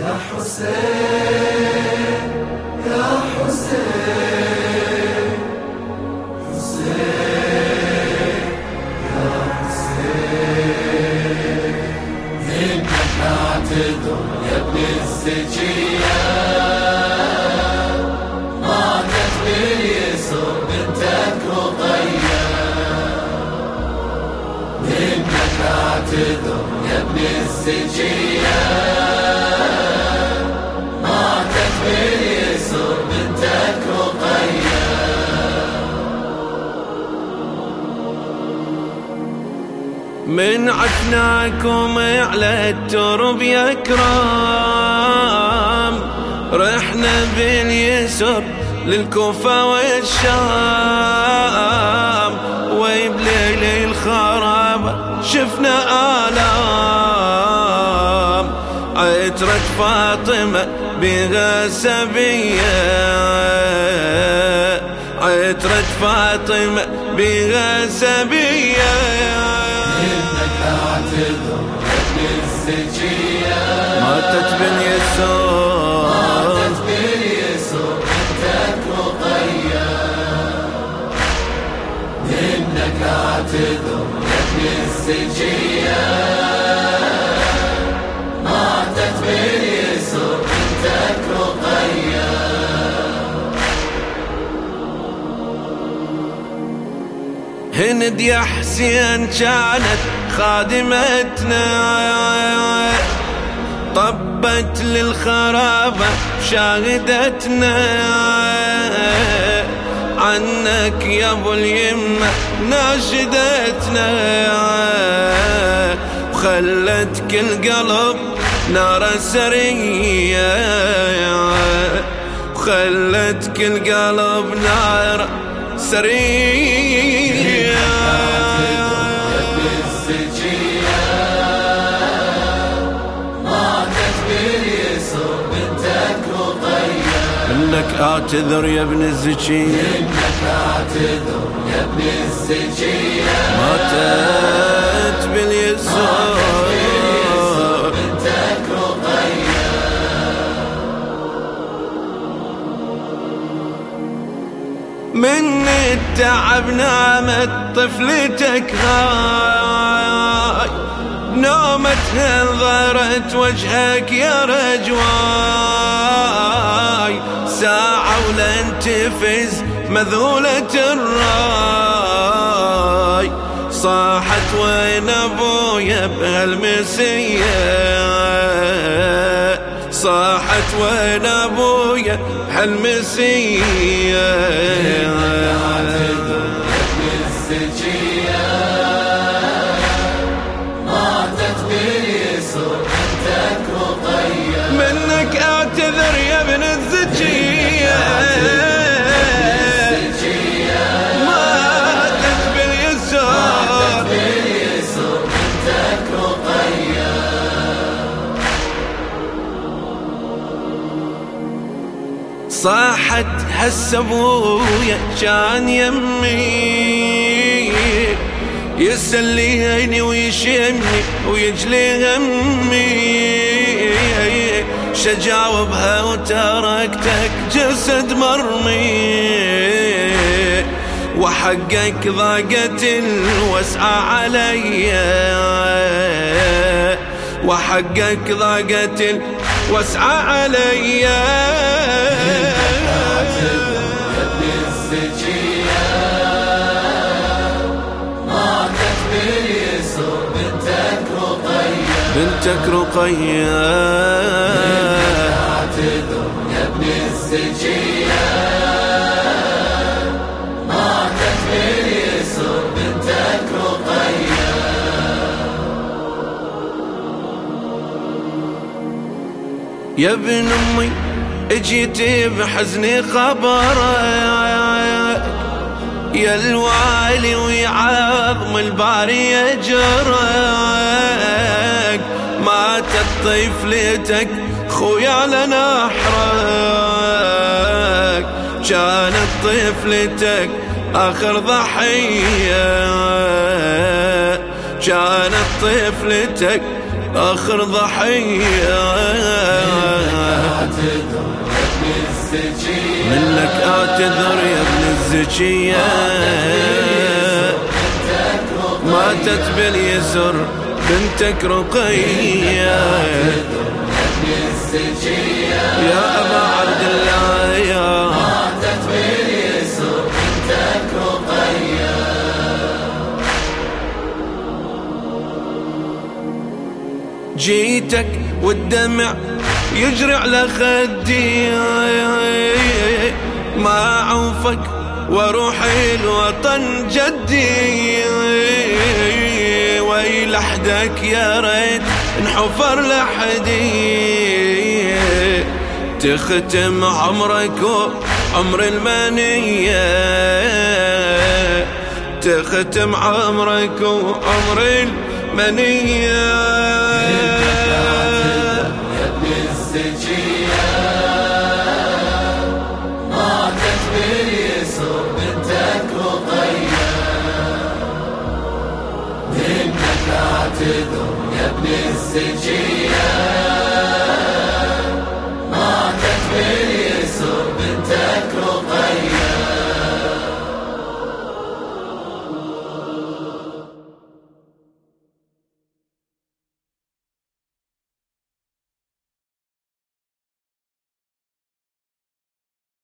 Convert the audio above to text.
يا حسين يا حسين حسين. يا حسين منك اعتذر يا ابن الزكية ماتت باليسر بنتك رقية منك اعتذر يا ابن الزكيه من عفناكم على الترب يا كرام رحنا باليسر للكوفة والشام. وبليل الخراب شفنا آلام. عترة فاطمة بها سبية. عترة فاطمة بها سبية. اعتذر ماتت باليسوع ماتت باليسوع بنتك رقية منك اعتذر هند يا حسين كانت خادمتنا. طبت للخرابة شاهدتنا. عنك يا أبو اليمة ناشدتنا. وخلت كل قلب نار سرية. وخلت كل قلب نار سرية. منك أعتذر يا ابن الزكية منك اعتذر يا ابن الزكية ماتت رقية من التعب نامت طفلتك هاي انظرت وجهك يا رجواي. ساعة ولن تفز مذولة الراي. صاحت وين أبويا بهالمسية؟ صاحت وين أبويا بهالمسية؟ صاحت هسه ابويا كان يمي. يسليني ويشمني ويجلي همي. شجاوبها وتركتك جسد مرمي. وحقك ضاقت الوسعة علي. وحقك ضاقت الوسعة علي. بنتك رقية. اعتذر يا ابن الزكية يا ابن أمي اجيت بحزني خبرك يا الوالي ويعظم الباري يجرك. ماتت طفلتك خويا لنحرك كانت طفلتك آخر ضحية. كانت طفلتك آخر ضحية. منك أعتذر يا ابن الزكية. ماتت باليسر بنتك رقية. يا أبا جيتك والدمع يجري على خدي ما عوفك وأروح الوطن جدي. ويلحدك يا ريت انحفر لحدي. تختم عمرك وعمر المنية. تختم عمرك وعمر المنية. تدوم يا ابن السجيان